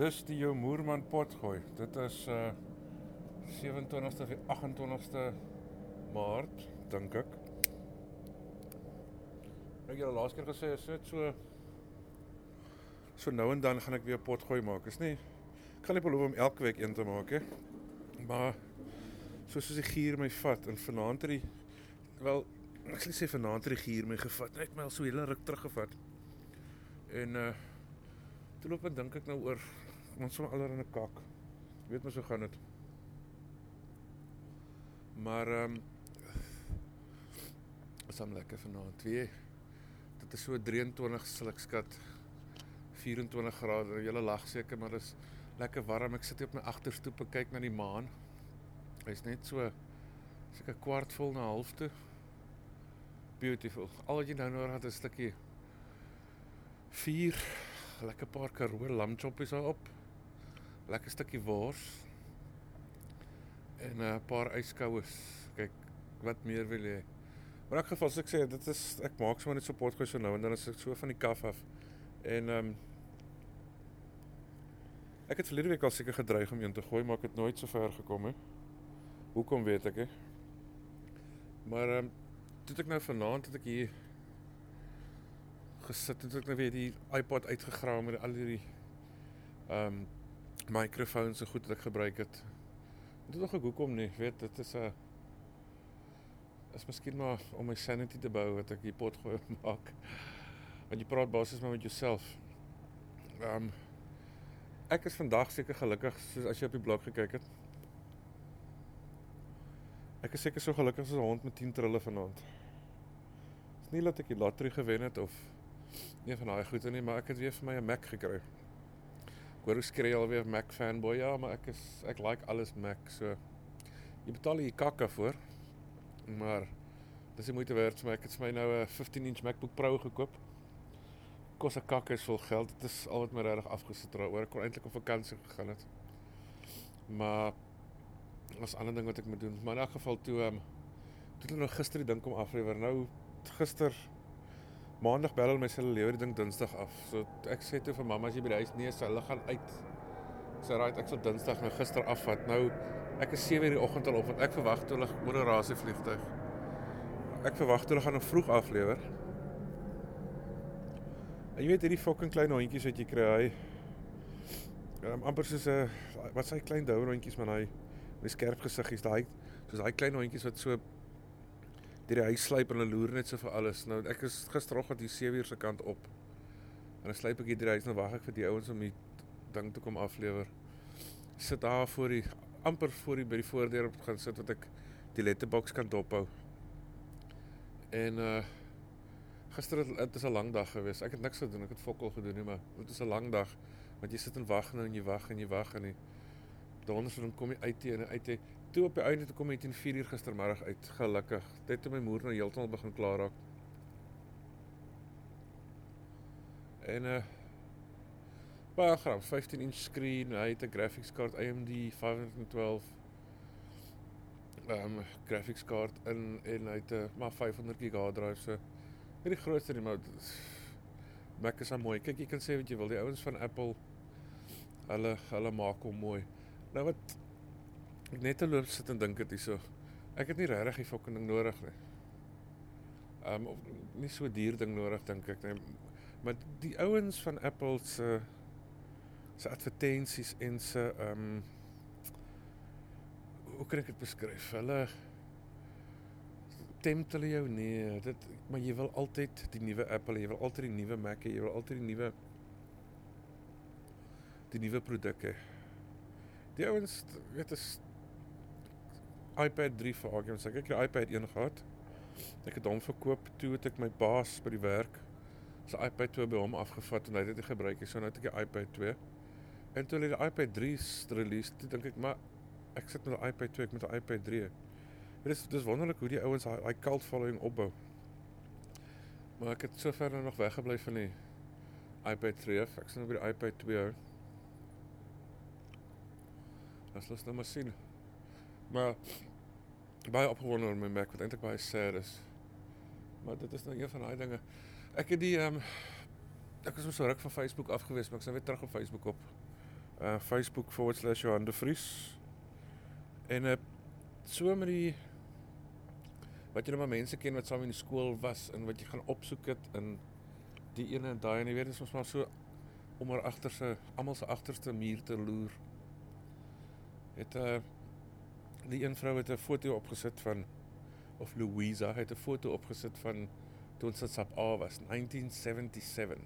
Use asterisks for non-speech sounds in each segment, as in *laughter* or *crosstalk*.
Dis die jou moerman pot gooi. Dit is uh 27ste of 28ste Maart, dink ek. Ek het al laas keer gesê as dit so so nou en dan gaan ek weer pot gooi maak. Is nie ek gaan nie beloof om elke week een te maak hè. Maar soos as die gier my vat en vanaand het die wel ek sê vanaand het die gier my gevat. Net my al so hele ruk teruggevat. En uh toe loop en dink ek nou oor ons sommer alre in 'n kak. Jy weet mos hoe gaan dit. Maar ehm um, is hom lekker vanaand. Twee. Dit is so 23 sal ek skat 24 grade. Jy lag seker, maar dis lekker warm. Ek sit hier op my agterstoep en kyk na die maan. Hy's net so seker kwart vol na half toe. Beautiful. Al wat jy nou nodig het is 'n stukkie 4 lekker paar karoo lamchoppies daarop. Lekker stukkie wors. En 'n uh, paar yskouers. Kyk, wat meer wil jy? Maar in elk geval, so ek sê, dit is ek maak sommer net so potgoed so nou en dan as ek so van die kaf af. En ehm um, Ek het verlede week al seker gedreig om een te gooi, maar ek het nooit so ver gekom nie. Hoekom weet ek nie. Maar ehm um, toe ek nou vanaand het ek hier gesit en toe ek nou weer die iPod uitgegrawe met al hierdie ehm um, mikrofoons so goed wat ek gebruik het. Dit is nog ek hoekom nie, weet dit is 'n is miskien maar om my sanity te bou wat ek hier pot gooi *laughs* maak. Want jy praat basies maar met jouself. Ehm um, ek is vandag seker gelukkig soos as jy op die blok gekyk het. Ek is seker so gelukkig soos 'n hond met 10 trille vanaand. Dis nie dat ek die lottery gewen het of nie van daai goede nie, maar ek het weer vir my 'n Mac gekry. Hoor hoe skree alweer Mac fanboy ja, maar ek is ek like alles Mac so. Jy betaal hier kakka voor. Maar dis die moeite werd vir my. Ek het vir my nou 'n 15 inch MacBook Pro gekoop. Kos 'n kakka is vol geld. Dit is al wat my regtig afgesit het oor. Ek kon eintlik op vakansie gegaan het. Maar was ander ding wat ek moet doen. Maar in elk geval toe ehm um, toe hulle nou gister die ding kom aflewer. Nou gister Maandag bel hulle my sê hulle lewer die ding Dinsdag af. So ek sê toe vir mamma as jy by die huis nee, sy hulle gaan uit. Sy raai ek sal Dinsdag nou gister afvat. Nou ek is 7:00 die oggend al op want ek verwag toe hulle moderasie vliegtyg. Ek verwag hulle gaan nou vroeg aflewer. En jy weet hierdie fucking klein hondjies wat jy kry, hy um, amper soos 'n wat sê klein douer hondjies man hy met skerp gesiggies daai soos daai klein hondjies wat so deur die huis sluip en hulle loer net so vir alles. Nou ek is gisteroggend hier 7uur se kant op. En dan sluip ek hier deur die huis en wag ek vir die ouens om die ding te kom aflewer. Sit daar voor die amper voor die by die voordeur op gaan sit wat ek die letterbox kan dophou. En uh gister het dit is 'n lang dag gewees. Ek het niks gedoen. Ek het fokol gedoen nie, maar dit is 'n lang dag want jy sit en wag nou en jy wag en jy wag en jy donders dan kom jy uit teen uit jy toe op die einde toe kom jy teen 4 uur gistermiddag uit gelukkig. Dit toe my moeder nou heeltemal begin klaar raak en uh baie graag 15 inch screen hy het 'n graphics card AMD 512 ehm um, graphics card in en hy het 'n maar 500 GB drive so nie die grootste nie maar Mac is mooi. Kyk jy kan sê wat jy wil die ouens van Apple hulle hulle maak hom mooi. Nou wat ek net te loop sit en dink dit hierso ek het nie regtig die fucking ding nodig nie ehm um, nie so duur ding nodig dink ek nie maar die ouens van Apple se se advertensies en se ehm um, hoe kan ek dit beskryf? Hulle tempt hulle jou nee, dit maar jy wil altyd die nuwe Apple, jy wil altyd die nuwe Mac jy wil altyd die nuwe die nuwe produk hê. Die ouens weet is iPad 3 vir argument, ek het die iPad 1 gehad. Ek het hom verkoop toe het ek my baas by die werk se iPad 2 by hom afgevat en hy het dit gebruik. So nou het ek die iPad 2. En toe hulle die iPad 3 release, toe dink ek maar ek sit met 'n iPad 2, ek met 'n iPad 3. Dit is dis wonderlik hoe die ouens daai cult following opbou. Maar ek het sover nou nog weggebly van die iPad 3. Ek sien nou by die iPad 2. As ons nou maar sien. Maar baie opgewonde oor my Mac wat eintlik baie sad is. Maar dit is nou een van daai dinge. Ek het die ehm um, ek was so ruk van Facebook afgewees, maar ek is nou weer terug op Facebook op. Uh Facebook forward slash Johan de Vries. En uh so met die wat jy nou maar mense ken wat saam in die skool was en wat jy gaan opsoek het in die ene en daai en jy weet dit is ons maar so om haar agterse almal se agterste muur te loer. Het 'n uh, die een vrou het 'n foto opgesit van of Louisa het 'n foto opgesit van toe ons dit sap A was 1977.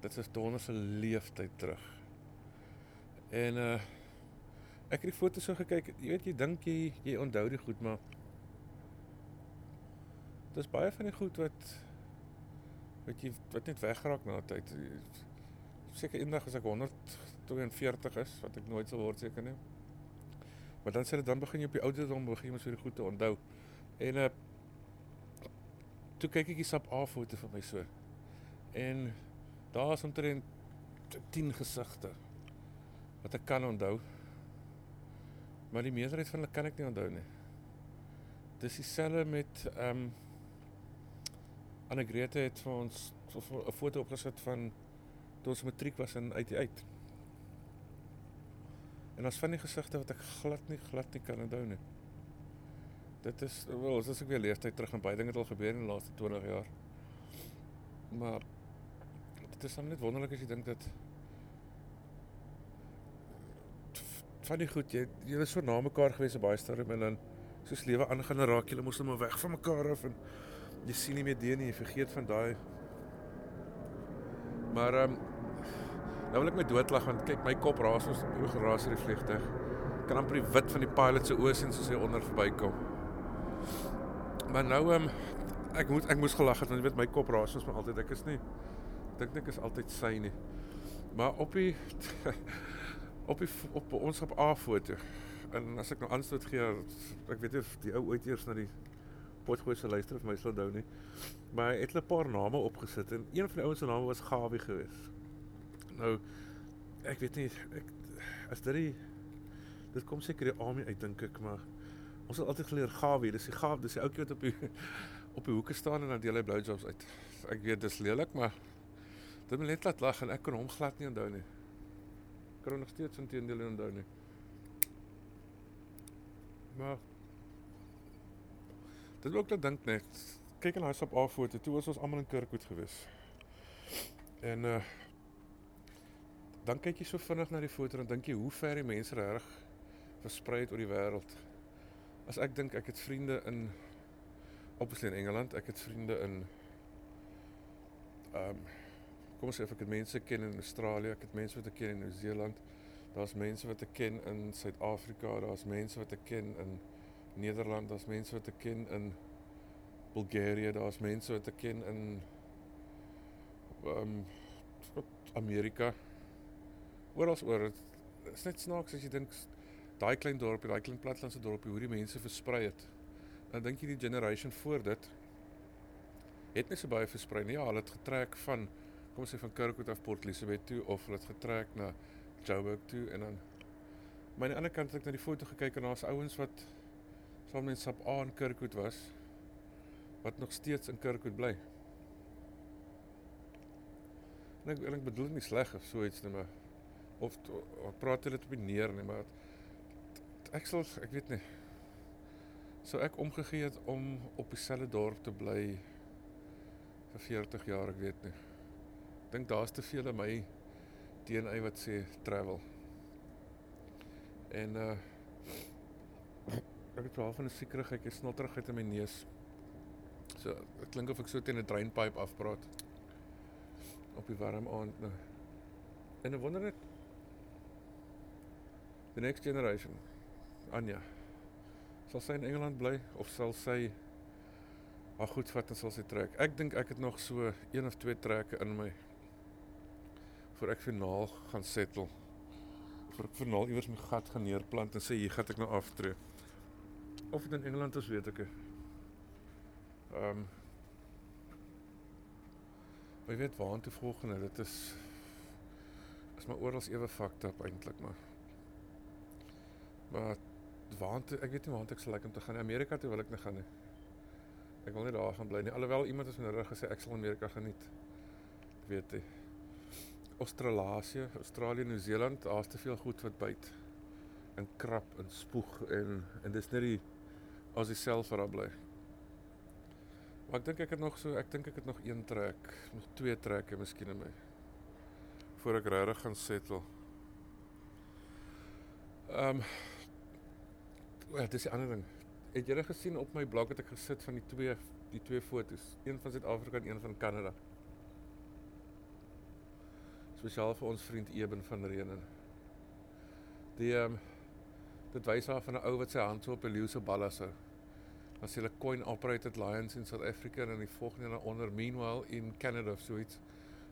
Dit is donder se leeftyd terug. En uh ek het die foto so gekyk, jy weet jy dink jy jy onthou die goed maar Dis baie van die goed wat wat jy wat net weggeraak na tyd. Seker eendag as ek 142 is, wat ek nooit sal word seker nie. Maar dan sê dit dan begin jy op die ouderdom begin jy mos weer goed te onthou. En uh toe kyk ek die sap A foto van my so. En daar is omtrent 10 gesigte wat ek kan onthou. Maar die meerderheid van hulle kan ek nie onthou nie. Dis dieselfde met ehm um, Annegrete het vir ons 'n foto opgesit van toe ons matriek was in uit uit. En as van die gesigte wat ek glad nie glad nie kan onthou nie. Dit is wel, as ek weer leeftyd terug en baie dinge het al gebeur in die laaste 20 jaar. Maar dit is net wonderlik as jy dink dat van die goed jy is so na mekaar gewees op baie stadium en dan soos lewe aangaan raak jy mos net maar weg van mekaar af en jy sien nie meer die nie, jy vergeet van daai. Maar ehm um, nou wil ek my doodlag want kyk my kop raas ons oor geraas in die vliegtuig. Kan amper die wit van die pilot se oë sien soos hy onder verbykom. Maar nou ehm um, ek moet ek moes gelag het want jy weet my kop raas ons maar altyd ek is nie dink ek is altyd sy nie. Maar op die *laughs* op die op ons op A foto en as ek nou aanstoot gee ek weet nie of die ou ooit eers na die potgoed se luister of my sal onthou nie. Maar hy het 'n paar name opgesit en een van die ouens se name was Gawie geweest. Nou ek weet nie ek as dit die dit kom seker die army uit dink ek maar ons het altyd geleer Gawie, dis die Gawie, dis die ouetjie wat op die *laughs* op die hoeke staan en dan deel hy blou jobs uit. Ek weet dis lelik maar dit moet net laat lag en ek kan hom glad nie onthou nie. Ek kan nog steeds intedeel onthou nie. Maar Dit ook dat dink net. Kyk in daai sap A foto, toe was ons almal in Kirkwood gewees. En uh dan kyk jy so vinnig na die foto en dink jy hoe ver die mense reg versprei het oor die wêreld. As ek dink ek het vriende in obviously in Engeland, ek het vriende in ehm um, kom ons sê ek het mense ken in Australië, ek het mense wat ek ken in Nieu-Seeland. Daar's mense wat ek ken in Suid-Afrika, daar's mense wat ek ken in Nederland, daar's mense wat ek ken in Bulgarië, daar's mense wat ek ken in ehm um, Amerika. Oral oor. Dit is net snaaks as jy dink daai klein dorpie, daai klein platlandse dorpie, hoe die mense versprei het. Dan dink jy die generation voor dit het net so baie versprei nie. Ja, hulle het getrek van kom ons sê van Kirkwood af Port Elizabeth toe of hulle het getrek na Joburg toe en dan maar aan die ander kant het ek na die foto gekyk en daar's ouens wat saam met Sap A in Kirkwood was wat nog steeds in Kirkwood bly. En ek ek bedoel nie sleg of so iets nie, maar of ek praat dit op die neer nie, maar ek sal ek weet nie. So ek omgegee het om op dieselfde dorp te bly vir 40 jaar, ek weet nie. Dink daar's te veel in my DNA wat sê travel. En uh Ek het wel van 'n siekerigheid, 'n snotterigheid in my neus. So, dit klink of ek so teen 'n drainpipe afpraat. Op die warm aand nou. En ek wonder net the next generation. Anja. Sal sy in Engeland bly of sal sy haar goed vat en sal sy trek? Ek dink ek het nog so een of twee trekke in my voor ek finaal gaan settle. Voor ek finaal iewers my gat gaan neerplant en sê hier gaan ek nou aftree of dit in Engeland is weet ek. Ehm um, Jy weet waar toe volgende, dit is is maar oral ewe up eintlik maar. Maar waar toe, ek weet nie waar ek sal like om te gaan. Amerika toe wil ek nie gaan nie. Ek wil nie daar gaan bly nie. Alhoewel iemand het nou gesê ek sal Amerika geniet. Ek weet jy. Australasie, Australië, Nieu-Seeland, daar's te veel goed wat byt. En krap en spoeg en en dis net die as jy self wat daar bly. Maar ek dink ek het nog so, ek dink ek het nog een trek, nog twee trekke miskien in my voor ek regtig gaan settle. Ehm um, Ja, dis 'n ander ding. Het jy gesien op my blog het ek gesit van die twee die twee fotos, een van Suid-Afrika en een van Kanada. Spesiaal vir ons vriend Eben van Reenen. Die ehm um, dit wys haar van 'n ou wat sy hand so op 'n leeu se balle hou. As hulle coin operated lions in South Africa en die volgende na onder meanwhile in Canada of so iets.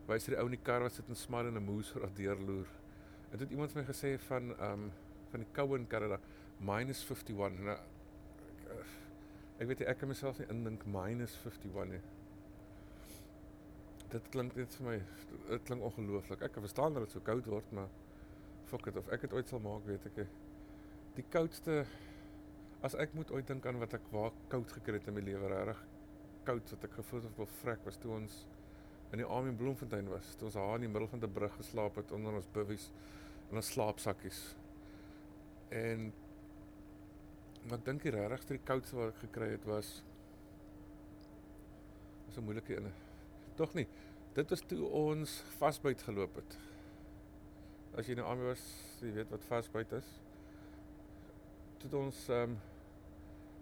Wys hy die ou in die kar wat sit en smile en 'n moes vir deurloer. En dit iemand vir my gesê van ehm um, van die koue in Kanada minus 51 nou ek, ek weet nie ek kan myself nie indink minus 51 nie. Dit klink net vir my dit klink ongelooflik. Ek kan verstaan dat dit so koud word maar fuck it of ek dit ooit sal maak weet ek die koudste as ek moet ooit dink aan wat ek waar koud gekry het in my lewe reg koud wat ek gevoel het of wil vrek was toe ons in die Army Bloemfontein was. Toe ons daar in die middel van 'n brug geslaap het onder ons bivvies en ons slaapsakkies. En Ek dink die regtigste die koudste wat ek gekry het was was 'n moeilike een. Tog nie. Dit was toe ons vasbyt geloop het. As jy nou aan was, jy weet wat vasbyt is. Toe ons ehm um,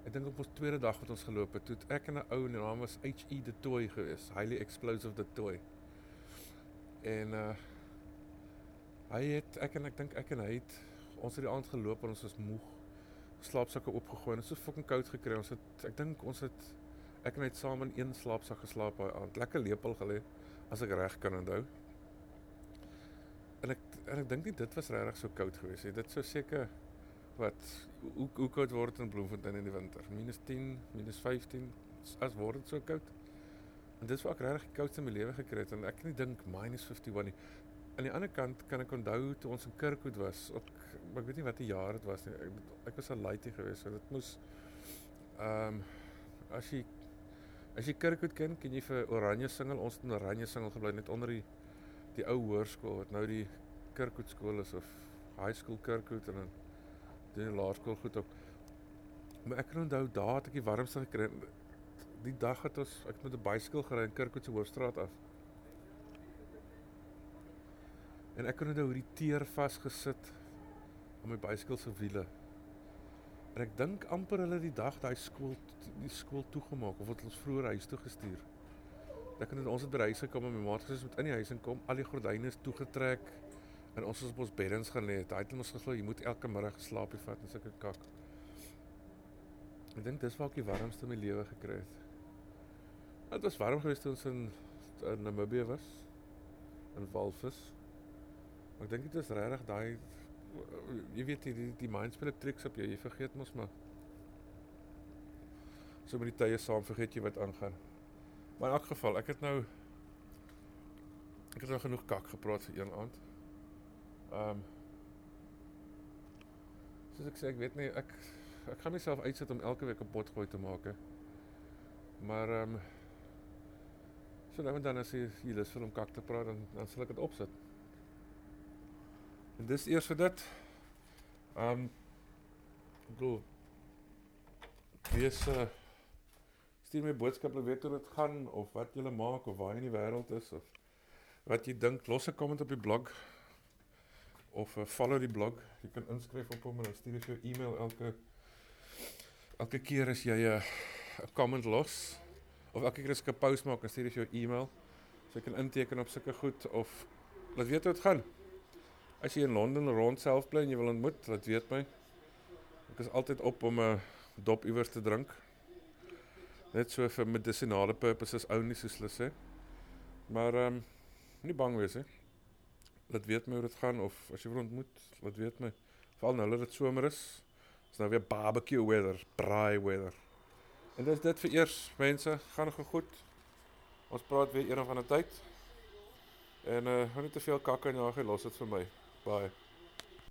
ek dink op ons tweede dag wat ons geloop het, toe ek en 'n ou en naam was HE de Toy gewees, highly explosive de Toy. En uh hy het ek en ek dink ek en hy het ons het die aand geloop en ons was moeg slaapsakke opgegooi en so fucking koud gekry. Ons het ek dink ons het ek het saam in een slaapsak geslaap daai aand. Lekker lepel gelê as ek reg kan onthou. En ek en ek dink nie dit was regtig so koud gewees nie. Dit sou seker wat hoe hoe koud word in Bloemfontein in die winter? -10, -15 as word dit so koud. En dis waar ek regtig koudste in my lewe gekry het en ek kan nie dink -51 nie. Aan die ander kant kan ek onthou toe ons in Kirkwood was, ook ek weet nie wat die jaar dit was nie. Ek, ek was al laaitie geweest, so dit moes ehm um, as jy as jy Kirkwood ken, ken jy vir Oranje Singel, ons het in Oranje Singel gebly net onder die die ou hoërskool wat nou die Kirkwood skool is of high school Kirkwood en dan die laerskool goed ook. Maar ek kan onthou daar het ek die warmste gekry. Die dag het ons ek met 'n bicycle gery in Kirkwood se hoofstraat af. En ek kon onthou hoe die teer vasgesit aan my bicycle se wiele. En ek dink amper hulle die dag daai skool die skool toegemaak of het ons vroeër huis toe gestuur. Ek het ons het by huis gekom en my maat gesê moet in die huis inkom, al die gordyne is toegetrek en ons is op ons beddens gaan lê. Daai het ons geglo jy moet elke middag geslaapie vat en sulke kak. Ek dink dis waar ek die warmste my lewe gekry het. Dit was warm geweest toe ons in, in Namibië was in Walvis. Ek dink dit is regtig daai jy weet die die, die mindspel tricks op jou, jy vergeet mos maar. So met die tye saam vergeet jy wat aangaan. Maar in elk geval, ek het nou ek het nou genoeg kak gepraat vir een aand. Ehm um, Soos ek sê, ek weet nie ek ek gaan myself uitsit om elke week 'n pot gooi te maak hè. Maar ehm um, so nou en dan as jy lus vir om kak te praat dan dan sal ek dit opsit. En dis eers vir dit. Um glo. Wees uh stuur my boodskap of weet hoe dit gaan of wat jy maak of waar jy in die wêreld is of wat jy dink, los 'n comment op die blog of uh, follow die blog. Jy kan inskryf op hom en dan stuur ek jou e-mail elke elke keer as jy 'n uh, comment los of elke keer as ek 'n post maak, dan stuur ek jou e-mail. So jy kan inteken op sulke goed of laat weet hoe dit gaan. As jy in Londen rond self bly en jy wil ontmoet, laat weet my. Ek is altyd op om 'n dop iewers te drink. Net so vir medisinale purposes only soos hulle sê. Maar ehm um, nie bang wees nie. Laat weet my hoe dit gaan of as jy wil ontmoet, laat weet my. Veral nou dat dit somer is. Is nou weer barbecue weather, braai weather. En dis dit vir eers mense, gaan nog goed. Ons praat weer eendag van 'n tyd. En uh, hou net te veel kakke in jou, los dit vir my. Bye.